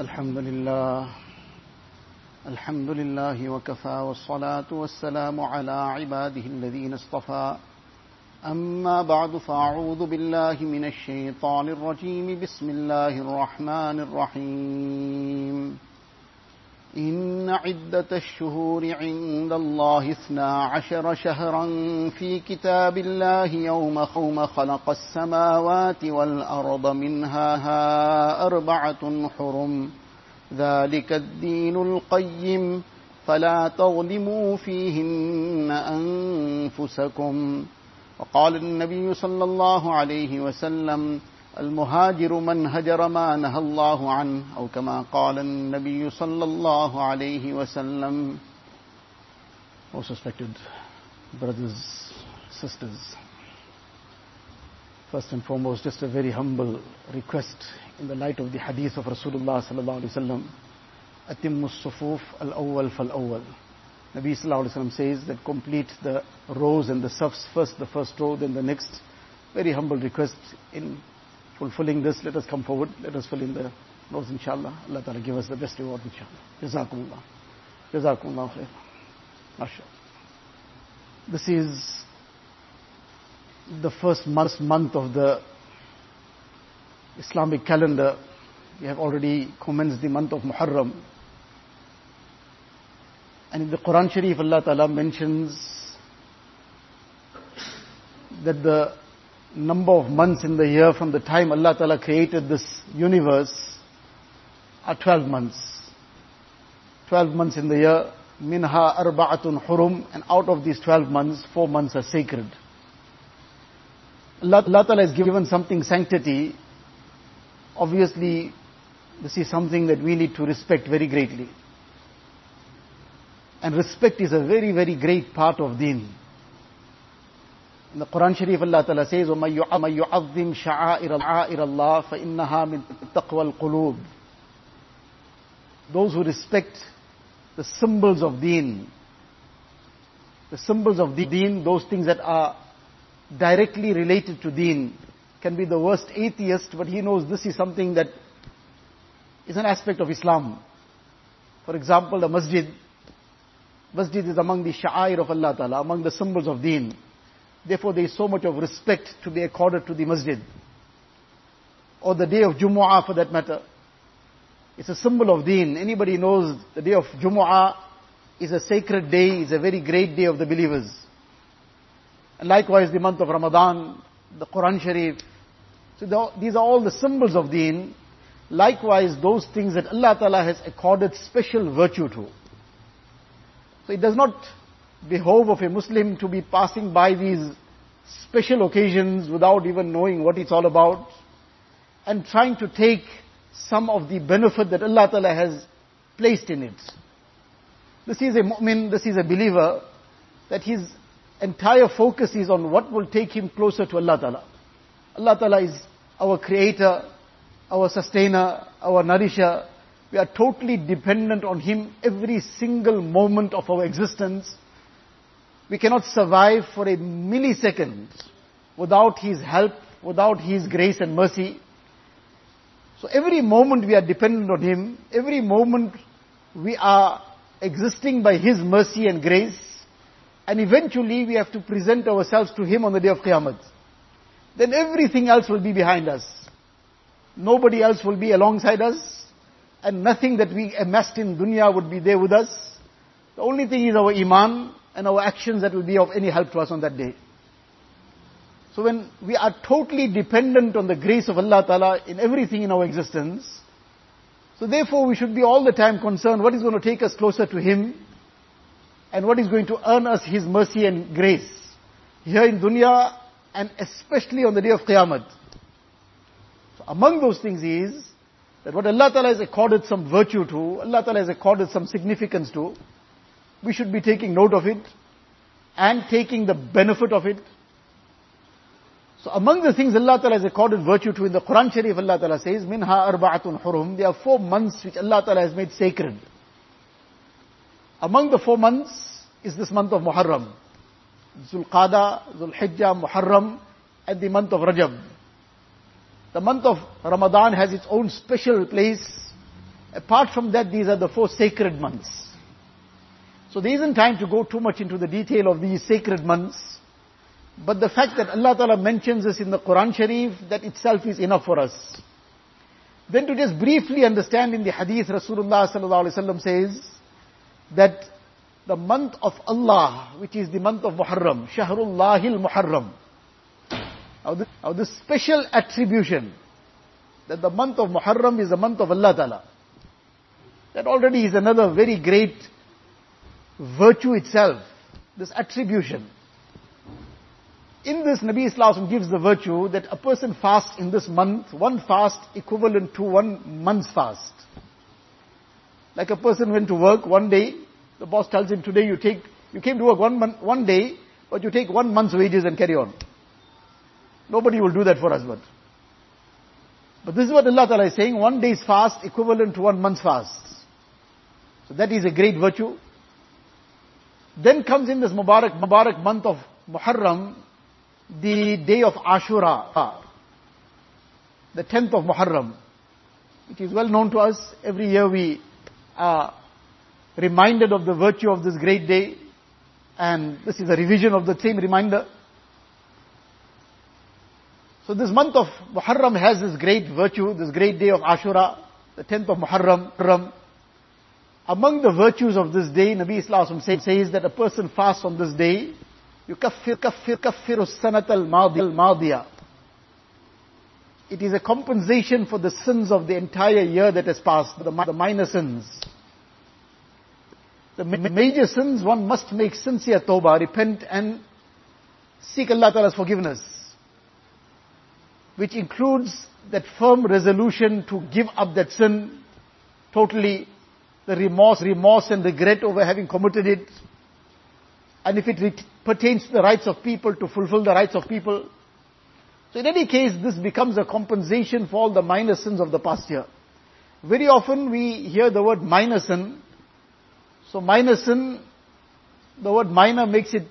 الحمد لله. الحمد لله وكفى والصلاة والسلام على عباده الذين اصطفى. أما بعد فأعوذ بالله من الشيطان الرجيم. بسم الله الرحمن الرحيم. إن عدة الشهور عند الله اثنا عشر شهرا في كتاب الله يوم خوم خلق السماوات والأرض منها ها أربعة حرم. ذلك الدين القيم. فلا تظلموا فيهن أنفسكم. وقال النبي صلى الله عليه وسلم المهاجر من هجر ما نهى الله عنه أو كما قال النبي صلى الله عليه وسلم Most respected brothers, sisters, first and foremost just a very humble request in the light of the hadith of Rasulullah sallallahu alaihi wasallam أتم الصفوف الأول فالأول Nabi sallallahu alaihi wasallam says that complete the rows and the safs first the first row then the next very humble request in fulfilling this, let us come forward, let us fill in the rows inshallah. Allah Ta'ala give us the best reward inshallah. Jazakumullah. Jazakumullah khair. MashaAllah. This is the first month of the Islamic calendar. We have already commenced the month of Muharram. And in the Quran Sharif, Allah Ta'ala mentions that the number of months in the year from the time Allah Ta'ala created this universe are 12 months. 12 months in the year, minha arba'atun hurum, and out of these 12 months, 4 months are sacred. Allah, Ta'ala has given something sanctity. Obviously, this is something that we need to respect very greatly. And respect is a very, very great part of deen. In the Quran Sharif, Allah Ta'ala says, وَمَن يُعَظِّمْ شَعَائِرَ اللَّهِ فَإِنَّهَا مِن تَقْوَى الْقُلُوبِ Those who respect the symbols of deen, the symbols of the deen, those things that are directly related to deen, can be the worst atheist, but he knows this is something that is an aspect of Islam. For example, the masjid. Masjid is among the sha'air of Allah Ta'ala, among the symbols of deen. Therefore, there is so much of respect to be accorded to the masjid. Or the day of Jumu'ah for that matter. It's a symbol of deen. Anybody knows the day of Jumu'ah is a sacred day, is a very great day of the believers. And likewise the month of Ramadan, the Quran Sharif. So the, these are all the symbols of deen. Likewise those things that Allah Ta'ala has accorded special virtue to. So it does not behove of a Muslim to be passing by these special occasions without even knowing what it's all about and trying to take some of the benefit that Allah Ta'ala has placed in it. This is a mu'min, this is a believer, that his entire focus is on what will take him closer to Allah Ta'ala. Allah Ta'ala is our creator, our sustainer, our nourisher. We are totally dependent on Him every single moment of our existence. We cannot survive for a millisecond without His help, without His grace and mercy. So every moment we are dependent on Him, every moment we are existing by His mercy and grace, and eventually we have to present ourselves to Him on the day of Qiyamah. Then everything else will be behind us. Nobody else will be alongside us, and nothing that we amassed in dunya would be there with us. The only thing is our iman, and our actions that will be of any help to us on that day. So when we are totally dependent on the grace of Allah Ta'ala in everything in our existence, so therefore we should be all the time concerned what is going to take us closer to Him and what is going to earn us His mercy and grace here in dunya and especially on the day of Qiyamah. So among those things is that what Allah Ta'ala has accorded some virtue to, Allah Ta'ala has accorded some significance to, we should be taking note of it and taking the benefit of it. So among the things Allah Ta'ala has accorded virtue to in the Quran Sharif, Allah Ta'ala says, Minha arba'atun hurum. There are four months which Allah Ta'ala has made sacred. Among the four months is this month of Muharram. Zulqada, Zulhijjah, Muharram, and the month of Rajab. The month of Ramadan has its own special place, Apart from that, these are the four sacred months. So there isn't time to go too much into the detail of these sacred months. But the fact that Allah Ta'ala mentions this in the Quran Sharif, that itself is enough for us. Then to just briefly understand in the hadith, Rasulullah Sallallahu Alaihi Wasallam says that the month of Allah, which is the month of Muharram, Shahrullahil Muharram, now this, now this special attribution that the month of Muharram is the month of Allah Ta'ala. That already is another very great virtue itself, this attribution. In this, Nabi Islam gives the virtue that a person fasts in this month, one fast equivalent to one month's fast. Like a person went to work one day, the boss tells him today you take, you came to work one month, one day, but you take one month's wages and carry on. Nobody will do that for us, but. But this is what Allah Ta'ala is saying, one day's fast equivalent to one month's fast. So that is a great virtue. Then comes in this Mubarak, Mubarak month of Muharram, the day of Ashura, the 10th of Muharram, which is well known to us. Every year we are reminded of the virtue of this great day, and this is a revision of the same reminder. So this month of Muharram has this great virtue, this great day of Ashura, the 10th of Muharram. Among the virtues of this day, Nabi Islam says that a person fasts on this day, يكفر كفر كفر السنة الماضية It is a compensation for the sins of the entire year that has passed, the, the minor sins. The major sins, one must make sincere tawbah, repent and seek Allah Ta'ala's forgiveness. Which includes that firm resolution to give up that sin totally, the remorse, remorse and regret over having committed it, and if it pertains to the rights of people, to fulfill the rights of people. So in any case, this becomes a compensation for all the minor sins of the past year. Very often we hear the word minor sin. So minor sin, the word minor makes it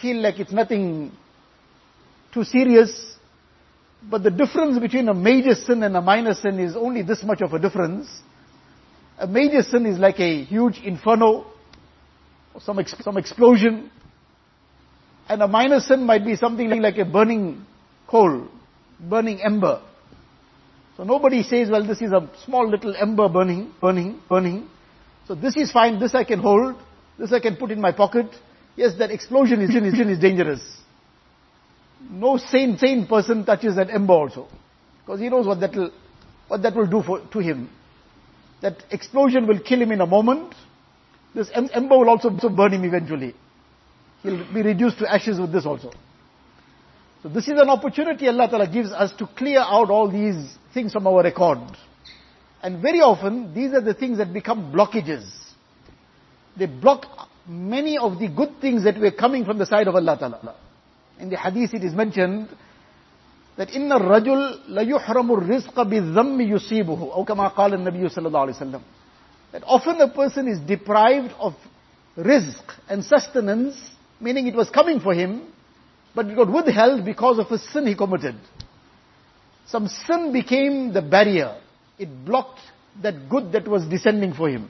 feel like it's nothing too serious. But the difference between a major sin and a minor sin is only this much of a difference. A major sin is like a huge inferno, some, ex- some explosion. And a minor sin might be something like a burning coal, burning ember. So nobody says, well, this is a small little ember burning, burning, burning. So this is fine, this I can hold, this I can put in my pocket. Yes, that explosion is, is, is dangerous. No sane, sane person touches that ember also. Because he knows what that will, what that will do for, to him. That explosion will kill him in a moment. This ember will also burn him eventually. He'll be reduced to ashes with this also. So this is an opportunity Allah Ta'ala gives us to clear out all these things from our record. And very often, these are the things that become blockages. They block many of the good things that were coming from the side of Allah Ta'ala. In the hadith it is mentioned that إن الرجل ليحرم الرزق بالذم يصيبه أو كما قال النبي صلى الله عليه وسلم that often a person is deprived of rizq and sustenance meaning it was coming for him, but it got withheld because of a sin he committed. Some sin became the barrier. It blocked that good that was descending for him.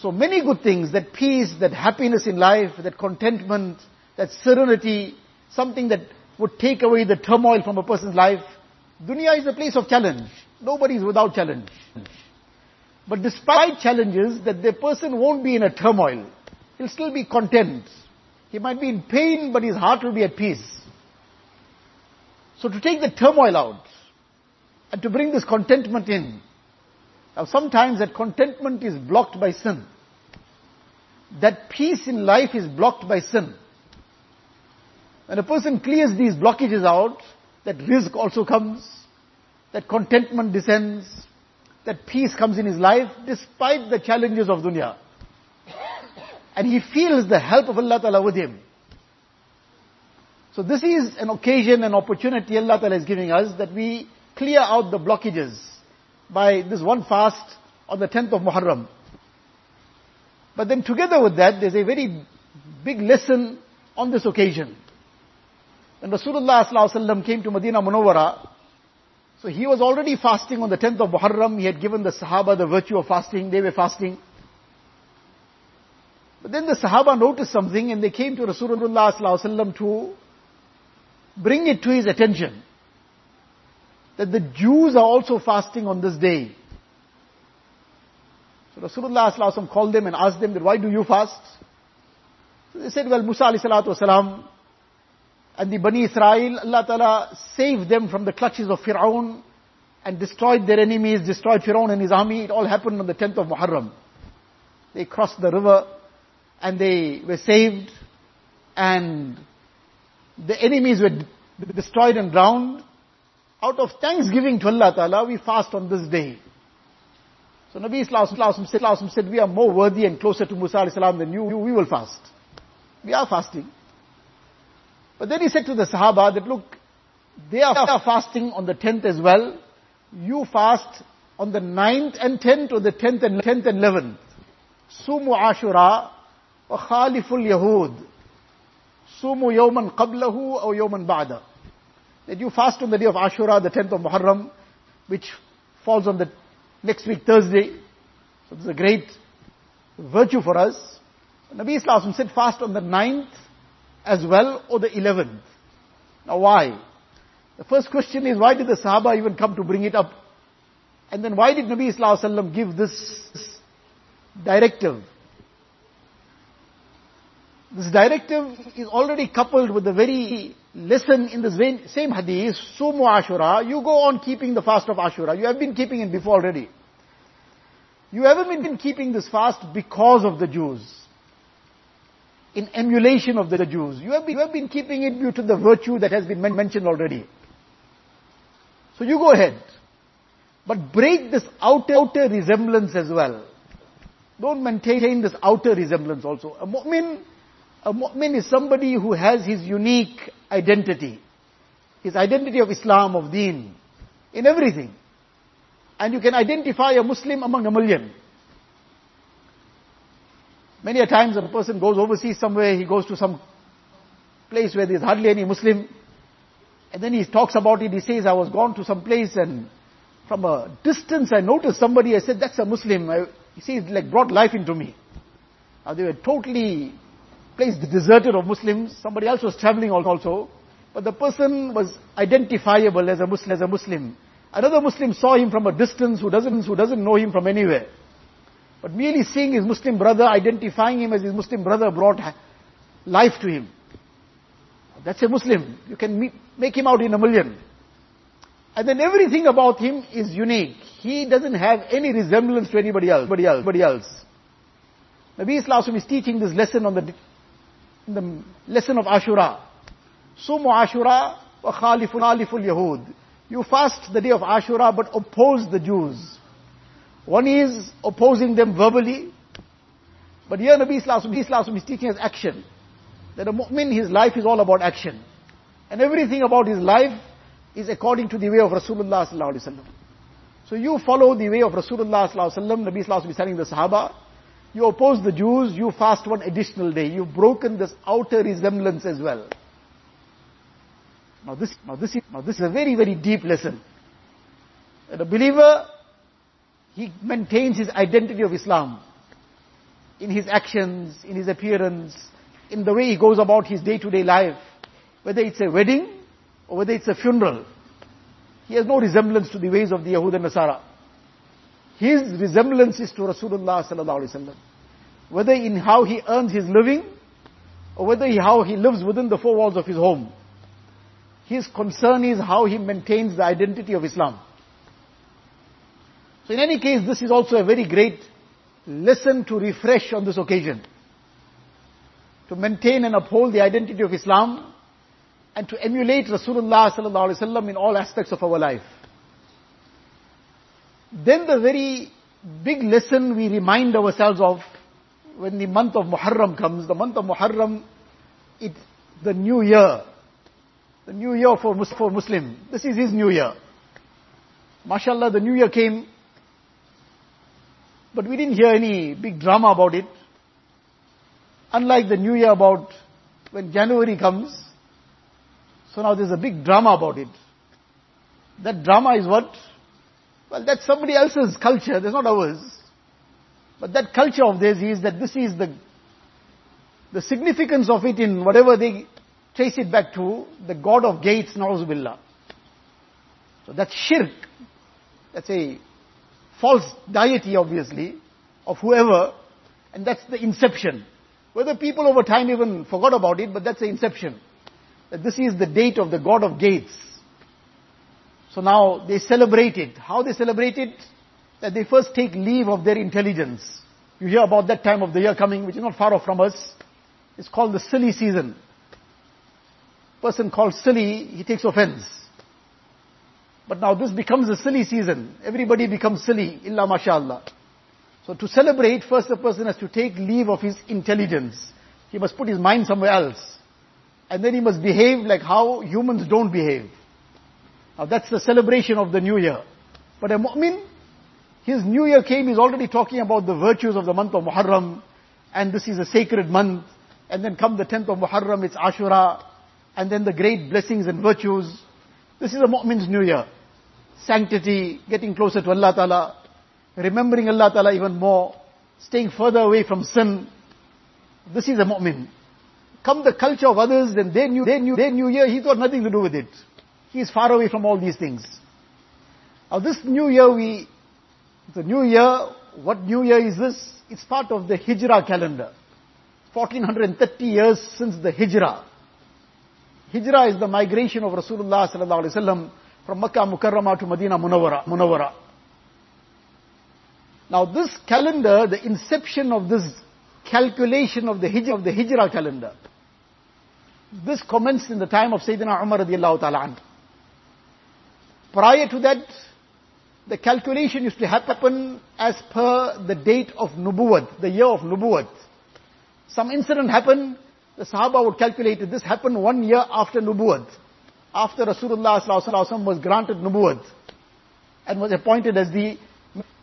So many good things, that peace, that happiness in life, that contentment, that serenity, something that would take away the turmoil from a person's life. Dunya is a place of challenge. Nobody is without challenge. But despite challenges, that the person won't be in a turmoil he'll still be content. He might be in pain, but his heart will be at peace. So to take the turmoil out, and to bring this contentment in, now sometimes that contentment is blocked by sin. That peace in life is blocked by sin. When a person clears these blockages out, that rizq also comes, that contentment descends, that peace comes in his life despite the challenges of dunya and he feels the help of Allah Ta'ala with him. So this is an occasion, an opportunity Allah Ta'ala is giving us that we clear out the blockages by this one fast on the 10th of Muharram. But then together with that, there's a very big lesson on this occasion. When Rasulullah came to Medina Munawwara, so he was already fasting on the 10th of Muharram. He had given the Sahaba the virtue of fasting. They were fasting. But then the Sahaba noticed something and they came to Rasulullah to bring it to his attention. That the Jews are also fasting on this day. So Rasulullah called them and asked them, why do you fast? So they said, well, Musa alayhi salatu and the Bani Israel, Allah Ta'ala saved them from the clutches of Fir'aun and destroyed their enemies, destroyed Fir'aun and his army. It all happened on the 10th of Muharram. They crossed the river and they were saved and the enemies were destroyed and drowned. Out of thanksgiving to Allah Ta'ala, we fast on this day. So Nabi Islam said, we are more worthy and closer to Musa than you, we will fast. We are fasting. But then he said to the Sahaba that look, they are fasting on the 10th as well. You fast on the 9th and 10th or the 10th and 10th and 11th. Sumu Ashura wa Khaliful Yahud. Sumu yawman qablahu or yawman ba'da. That you fast on the day of Ashura, the 10th of Muharram, which falls on the next week Thursday. So is a great virtue for us. Nabi Islam said fast on the 9th as well or the 11th. Now why? The first question is why did the Sahaba even come to bring it up? And then why did Nabi Sallallahu give this directive? This directive is already coupled with the very lesson in the same hadith, Sumu Ashura, you go on keeping the fast of Ashura. You have been keeping it before already. You haven't been keeping this fast because of the Jews in emulation of the Jews. You have been, you have been keeping it due to the virtue that has been mentioned already. So you go ahead. But break this outer, outer resemblance as well. Don't maintain this outer resemblance also. A mu'min, a mu'min is somebody who has his unique identity. His identity of Islam, of deen, in everything. And you can identify a Muslim among a million. Many a times a person goes overseas somewhere, he goes to some place where there's hardly any Muslim, and then he talks about it, he says, I was gone to some place and from a distance I noticed somebody, I said, that's a Muslim. I, he says, like brought life into me. Now they were totally placed deserted of Muslims, somebody else was traveling also, but the person was identifiable as a Muslim, as a Muslim. Another Muslim saw him from a distance who doesn't, who doesn't know him from anywhere. But merely seeing his Muslim brother, identifying him as his Muslim brother brought life to him. That's a Muslim. You can meet, make him out in a million. And then everything about him is unique. He doesn't have any resemblance to anybody else. Anybody else. Anybody else. Nabi Islam is teaching this lesson on the, the lesson of Ashura. Sumu Ashura wa khaliful Yahud. You fast the day of Ashura but oppose the Jews. One is opposing them verbally, but here Nabi Islam is teaching us action. That a mu'min, his life is all about action. And everything about his life is according to the way of Rasulullah sallallahu alaihi wasallam. So you follow the way of Rasulullah sallallahu alaihi wasallam. Nabi sallallahu is telling the Sahaba, you oppose the Jews, you fast one additional day. You've broken this outer resemblance as well. Now this, now this is, now this is a very, very deep lesson. That a believer he maintains his identity of Islam in his actions, in his appearance, in the way he goes about his day-to-day life. Whether it's a wedding or whether it's a funeral. He has no resemblance to the ways of the Yahud and Nasara. His resemblance is to Rasulullah sallallahu alaihi wasallam. Whether in how he earns his living or whether he, how he lives within the four walls of his home. His concern is how he maintains the identity of Islam. So in any case, this is also a very great lesson to refresh on this occasion. To maintain and uphold the identity of Islam and to emulate Rasulullah sallallahu alaihi wasallam in all aspects of our life. Then the very big lesson we remind ourselves of when the month of Muharram comes, the month of Muharram, it's the new year. The new year for, for Muslim. This is his new year. MashaAllah, the new year came but we didn't hear any big drama about it. Unlike the new year about when January comes. So now there's a big drama about it. That drama is what? Well, that's somebody else's culture, that's not ours. But that culture of theirs is that this is the, the significance of it in whatever they trace it back to, the god of gates, na'uzubillah. So that's shirk. That's a false deity, obviously, of whoever, and that's the inception. Whether people over time even forgot about it, but that's the inception. That this is the date of the god of gates. So now they celebrate it. How they celebrate it? That they first take leave of their intelligence. You hear about that time of the year coming, which is not far off from us. It's called the silly season. Person called silly, he takes offense. But now this becomes a silly season. Everybody becomes silly, illa mashallah. So to celebrate, first a person has to take leave of his intelligence. He must put his mind somewhere else. And then he must behave like how humans don't behave. Now that's the celebration of the new year. But a mu'min, his new year came, he's already talking about the virtues of the month of Muharram, and this is a sacred month, and then come the 10th of Muharram, it's Ashura, and then the great blessings and virtues. This is a mu'min's new year. Sanctity, getting closer to Allah Ta'ala, remembering Allah Ta'ala even more, staying further away from sin. This is a mu'min. Come the culture of others, then they knew, they knew, their new year, he thought nothing to do with it. He is far away from all these things. Now this new year we, the new year, what new year is this? It's part of the Hijrah calendar. 1430 years since the Hijrah. Hijrah is the migration of Rasulullah sallallahu alaihi wasallam from Makkah Mukarramah to Medina Munawwara. Munawwara. Now this calendar, the inception of this calculation of the Hijrah, of the Hijrah calendar, this commenced in the time of Sayyidina Umar radiallahu ta'ala. Prior to that, the calculation used to happen as per the date of Nubuwat, the year of Nubuwat. Some incident happened, the Sahaba would calculate it. This happened one year after Nubuwat. After Rasulullah was granted Nubuwat and was appointed as the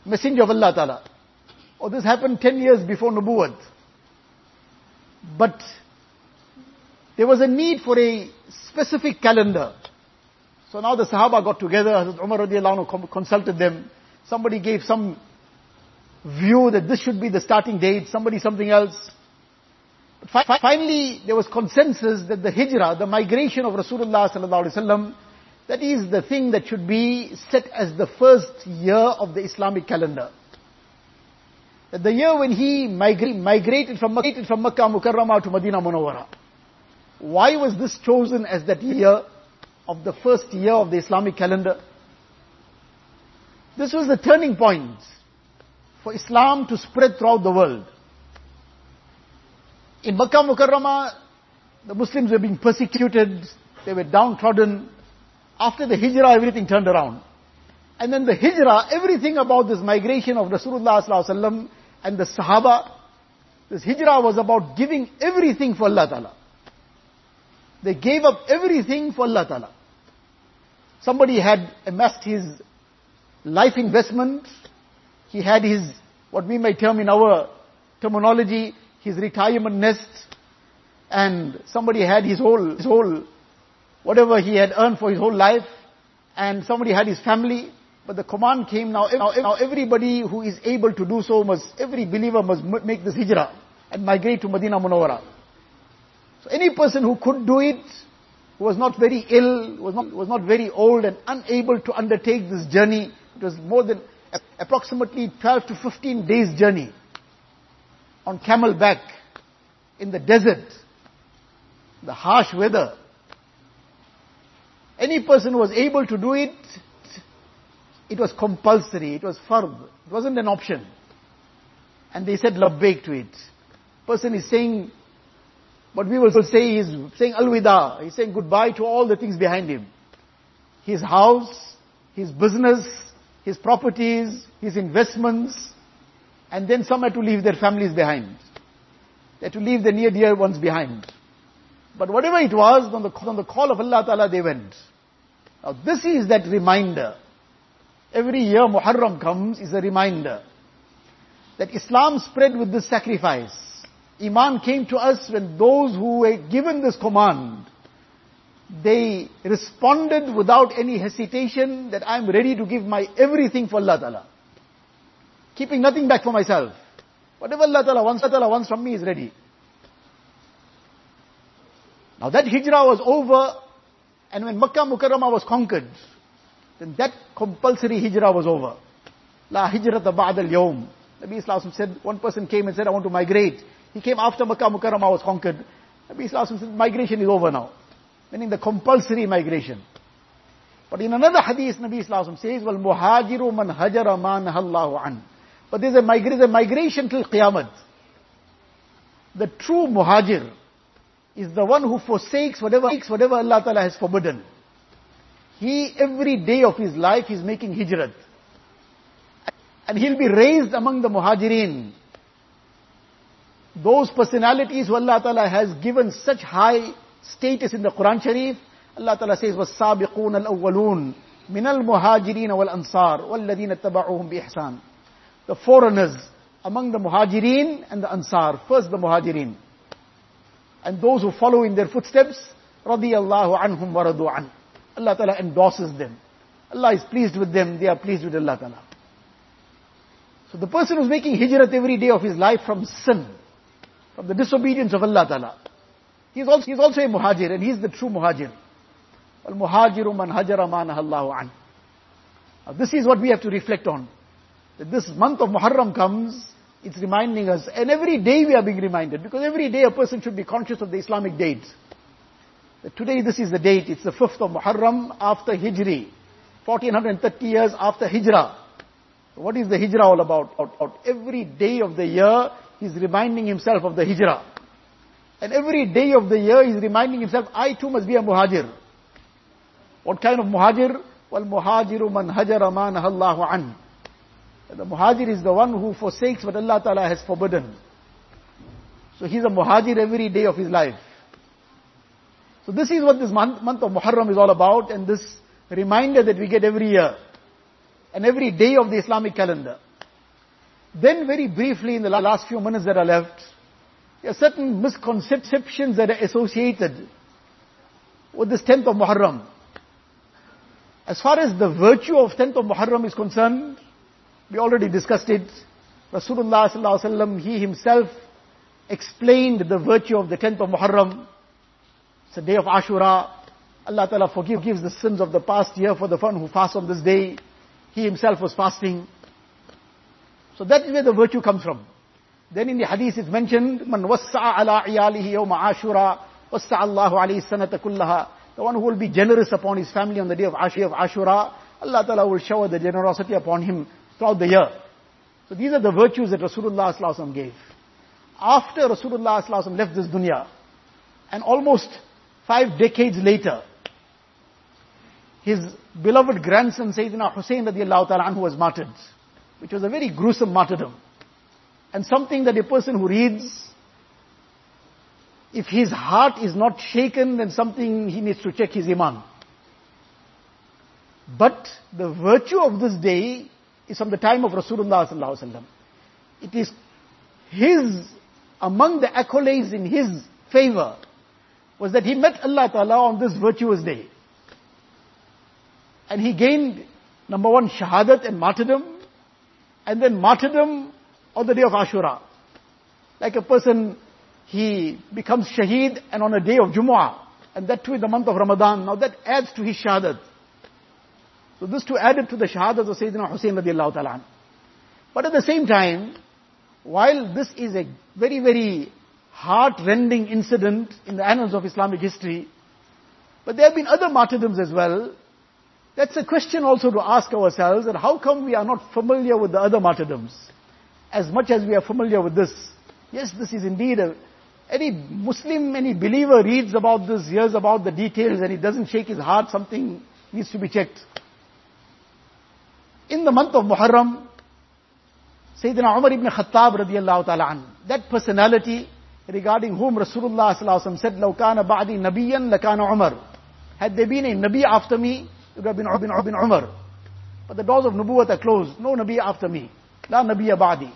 Messenger of Allah Ta'ala. Or this happened 10 years before Nubuwat. But there was a need for a specific calendar. So now the Sahaba got together, Hazrat Umar radiallahu consulted them. Somebody gave some view that this should be the starting date, somebody something else. Finally, there was consensus that the hijrah, the migration of Rasulullah sallallahu alaihi wasallam, that is the thing that should be set as the first year of the Islamic calendar. That the year when he migra- migrated from, migrated from Makkah Mukarramah to Medina Munawwara. Why was this chosen as that year? of the first year of the Islamic calendar. This was the turning point for Islam to spread throughout the world. In Makkah Mukarramah, the Muslims were being persecuted, they were downtrodden. After the Hijrah, everything turned around. And then the Hijrah, everything about this migration of Rasulullah and the Sahaba, this Hijrah was about giving everything for Allah Ta'ala. They gave up everything for Allah Ta'ala. Somebody had amassed his life investment. He had his, what we might term in our terminology, his retirement nest. And somebody had his whole, his whole, whatever he had earned for his whole life. And somebody had his family. But the command came now, now now everybody who is able to do so must, every believer must make this hijrah and migrate to Medina Munawwara. So any person who could do it, who was not very ill, was not, was not very old and unable to undertake this journey. It was more than approximately 12 to 15 days journey on camel back in the desert, the harsh weather. Any person who was able to do it, it was compulsory, it was fard, it wasn't an option. And they said labbaik to it. Person is saying what we will say is saying alwida. He's saying goodbye to all the things behind him. His house, his business, his properties, his investments, and then some had to leave their families behind. They had to leave their near dear ones behind. But whatever it was, on the, on the call of Allah Ta'ala they went. Now this is that reminder. Every year Muharram comes is a reminder that Islam spread with this sacrifice. Iman came to us when those who were given this command they responded without any hesitation that I'm ready to give my everything for Allah Ta'ala. Keeping nothing back for myself. Whatever Allah Ta'ala wants, Allah Ta'ala wants from me is ready. Now that hijrah was over, and when Makkah Mukarramah was conquered, then that compulsory hijrah was over. La hijrata ba'd al-yawm. Nabi Islam said, one person came and said, I want to migrate. He came after Makkah Mukarramah was conquered. Nabi Islam said, migration is over now. Meaning the compulsory migration. But in another hadith, Nabi Islam says, Wal muhajiru man hajara man nahallahu an. But there's a, migra- a migration till Qiyamah. The true muhajir is the one who forsakes whatever, whatever Allah Ta'ala has forbidden. He, every day of his life, is making hijrat. And he'll be raised among the muhajirin. Those personalities who Allah Ta'ala has given such high status in the Quran Sharif, Allah Ta'ala says, وَالسَّابِقُونَ الْأَوَّلُونَ مِنَ الْمُهَاجِرِينَ وَالْأَنصَارِ وَالَّذِينَ اتَّبَعُوهُم بِإِحْسَانٍ the foreigners among the Muhajirin and the Ansar. First the Muhajirin. And those who follow in their footsteps, radiyallahu anhum wa radu an. Allah Ta'ala endorses them. Allah is pleased with them, they are pleased with Allah Ta'ala. So the person who's making hijrat every day of his life from sin, from the disobedience of Allah Ta'ala, he's also, he's also a muhajir and he's the true muhajir. Al-muhajiru man hajara manahallahu an. Now this is what we have to reflect on. That this month of Muharram comes, it's reminding us, and every day we are being reminded, because every day a person should be conscious of the Islamic dates. That today this is the date, it's the 5th of Muharram after Hijri, 1430 years after Hijrah. What is the Hijrah all about? Every day of the year, he's reminding himself of the Hijrah. And every day of the year, he's reminding himself, I too must be a muhajir. What kind of muhajir? Well, muhajiru man hajara ma nahallahu an. The muhajir is the one who forsakes what Allah Ta'ala has forbidden. So he's a muhajir every day of his life. So this is what this month, month of Muharram is all about and this reminder that we get every year and every day of the Islamic calendar. Then very briefly in the last few minutes that are left, there are certain misconceptions that are associated with this 10th of Muharram. As far as the virtue of 10th of Muharram is concerned, we already discussed it. Rasulullah he himself explained the virtue of the 10th of Muharram. It's a day of Ashura. Allah Ta'ala forgives the sins of the past year for the one who fasts on this day. He himself was fasting. So that is where the virtue comes from. Then in the hadith it's mentioned, Man wassa'a ala iyalihi yawma ashura, wassa'a Allahu alayhi sanata kullaha. The one who will be generous upon his family on the day of Ashura, Allah Ta'ala will shower the generosity upon him throughout the year. So these are the virtues that Rasulullah gave. After Rasulullah left this dunya, and almost Five decades later, his beloved grandson Sayyidina Hussein radiallahu ta'ala anhu was martyred, which was a very gruesome martyrdom. And something that a person who reads, if his heart is not shaken, then something he needs to check his iman. But the virtue of this day is from the time of Rasulullah sallallahu alaihi wasallam. It is his, among the accolades in his favor, was that he met Allah Ta'ala on this virtuous day. And he gained, number one, shahadat and martyrdom, and then martyrdom on the day of Ashura. Like a person, he becomes shaheed and on a day of Jumu'ah, and that too in the month of Ramadan. Now that adds to his shahadat. So this too added to the shahadat of Sayyidina Hussein radiallahu ta'ala. But at the same time, while this is a very, very heart-rending incident in the annals of Islamic history. But there have been other martyrdoms as well. That's a question also to ask ourselves that how come we are not familiar with the other martyrdoms as much as we are familiar with this. Yes, this is indeed a, any Muslim, any believer reads about this, hears about the details and he doesn't shake his heart, something needs to be checked In the month of Muharram, Sayyidina Umar ibn Khattab radiallahu ta'ala an, that personality regarding whom Rasulullah ﷺ said, لو كان بعدي نبيا لكان عمر. Had there been a Nabi after me, it would have been, been, been Umar. But the doors of Nubuwwat are closed. No Nabi after me. La Nabiya Ba'di.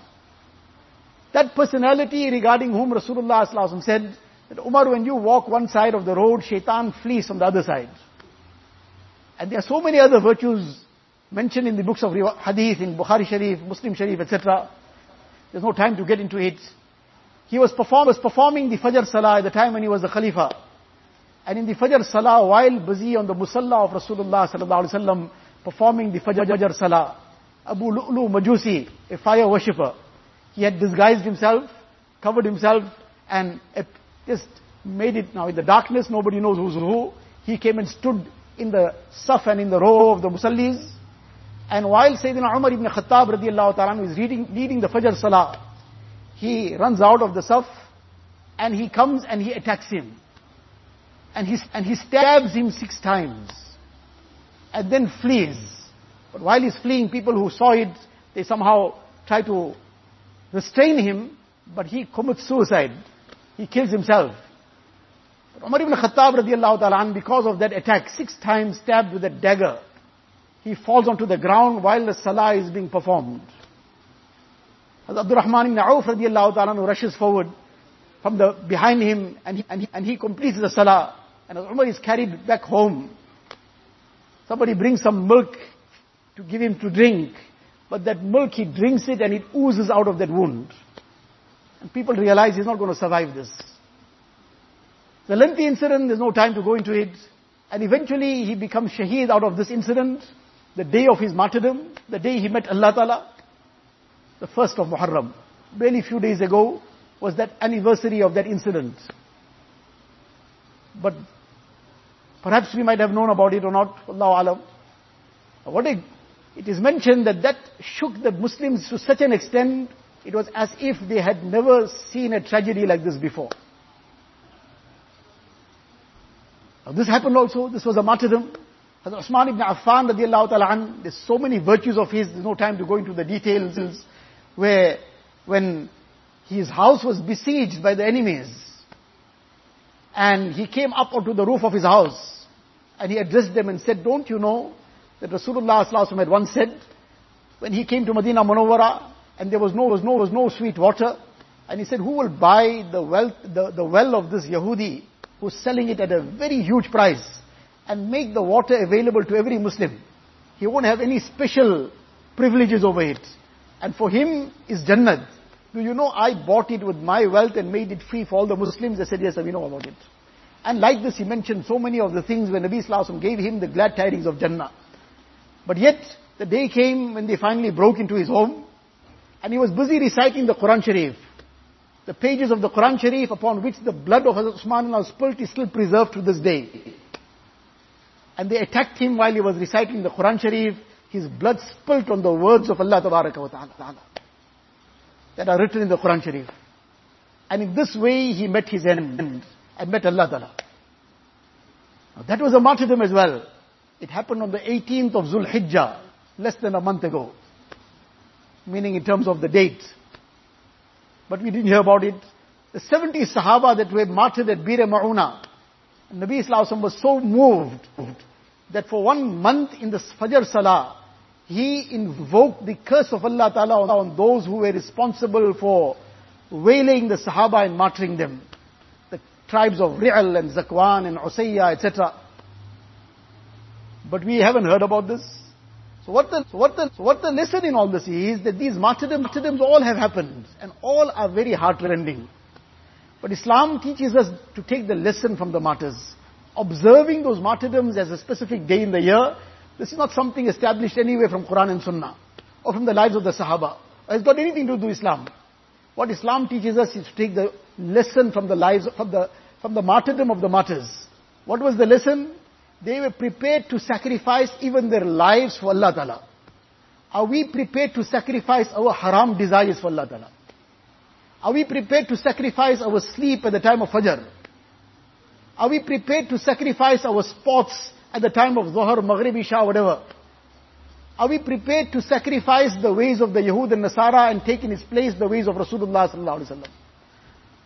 That personality regarding whom Rasulullah ﷺ said that Umar, when you walk one side of the road, shaitan flees from the other side. And there are so many other virtues mentioned in the books of hadith, in Bukhari Sharif, Muslim Sharif, etc. There's no time to get into it. He was, perform, was performing the Fajr Salah at the time when he was the Khalifa. And in the Fajr Salah, while busy on the Musalla of Rasulullah sallallahu performing the Fajr, Fajr Salah, Abu Lu'lu Majusi, a fire worshipper, he had disguised himself, covered himself, and just made it now in the darkness, nobody knows who's who. He came and stood in the saf and in the row of the musallis. And while Sayyidina Umar ibn Khattab radiallahu ta'ala is reading, leading the Fajr Salah, he runs out of the saf and he comes and he attacks him. And he, and he stabs him six times. And then flees. But while he's fleeing, people who saw it, they somehow try to restrain him, but he commits suicide. He kills himself. But Umar ibn Khattab radiallahu ta'ala, because of that attack, six times stabbed with a dagger, he falls onto the ground while the salah is being performed. Abdul Rahman ibn Auf ta'ala rushes forward from the, behind him and he, and he, and he completes the salah. And as Umar is carried back home, somebody brings some milk to give him to drink. But that milk, he drinks it and it oozes out of that wound. And people realize he's not going to survive this. The lengthy incident, there's no time to go into it. And eventually he becomes shaheed out of this incident, the day of his martyrdom, the day he met Allah Ta'ala, the first of Muharram. Barely few days ago was that anniversary of that incident. But perhaps we might have known about it or not, Allah Alam. What it, it is mentioned that that shook the Muslims to such an extent it was as if they had never seen a tragedy like this before. Now this happened also, this was a martyrdom. Hazrat Usman ibn Affan radiallahu ta'ala there's so many virtues of his, there's no time to go into the details, where when his house was besieged by the enemies, and he came up onto the roof of his house, and he addressed them and said, don't you know that Rasulullah had once said, when he came to Medina Munawwara, and there was no, was no, was no sweet water. And he said, who will buy the wealth, the, the well of this Yahudi who's selling it at a very huge price and make the water available to every Muslim? He won't have any special privileges over it. And for him is Jannat. Do you know I bought it with my wealth and made it free for all the Muslims? They said, yes, we know about it. And like this, he mentioned so many of the things when Nabi Sallallahu gave him the glad tidings of Jannah. But yet, the day came when they finally broke into his home, and he was busy reciting the Quran Sharif. The pages of the Quran Sharif upon which the blood of Hazrat Usman was spilt is still preserved to this day. And they attacked him while he was reciting the Quran Sharif. His blood spilt on the words of Allah ta'ala that are written in the Quran Sharif. And in this way he met his end and met Allah Ta'ala. Now that was a martyrdom as well. It happened on the 18th of Zulhijjah, less than a month ago meaning in terms of the date. But we didn't hear about it. The 70 Sahaba that were martyred at Bir Ma'una, Nabi Islam was so moved that for one month in the Fajr Salah, he invoked the curse of Allah Ta'ala on those who were responsible for wailing the Sahaba and martyring them. The tribes of Ri'al and Zakwan and Usayya, etc. But we haven't heard about this. So what the, so what the, so what the lesson in all this is that these martyrdoms, martyrdoms all have happened and all are very heartrending. But Islam teaches us to take the lesson from the martyrs. Observing those martyrdoms as a specific day in the year, this is not something established anywhere from Quran and Sunnah or from the lives of the Sahaba. It's got anything to do with Islam. What Islam teaches us is to take the lesson from the lives, from the, from the martyrdom of the martyrs. What was the lesson? They were prepared to sacrifice even their lives for Allah Ta'ala. Are we prepared to sacrifice our haram desires for Allah Ta'ala? Are we prepared to sacrifice our sleep at the time of Fajr? Are we prepared to sacrifice our sports at the time of Zohar, Maghrib, Isha, whatever? Are we prepared to sacrifice the ways of the Yahud and Nasara and take in its place the ways of Rasulullah?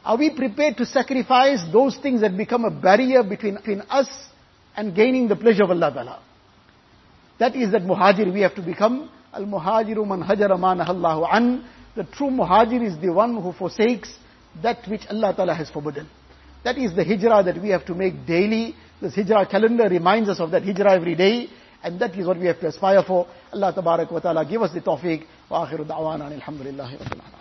Are we prepared to sacrifice those things that become a barrier between, between us and gaining the pleasure of Allah Ta'ala. That is that muhajir we have to become. Al-muhajiru man hajara ma nahallahu an. The true muhajir is the one who forsakes that which Allah Ta'ala has forbidden. That is the hijrah that we have to make daily. This hijrah calendar reminds us of that hijrah every day. And that is what we have to aspire for. Allah wa ta'ala give us the tawfiq. Wa akhiru da'wana alhamdulillahi.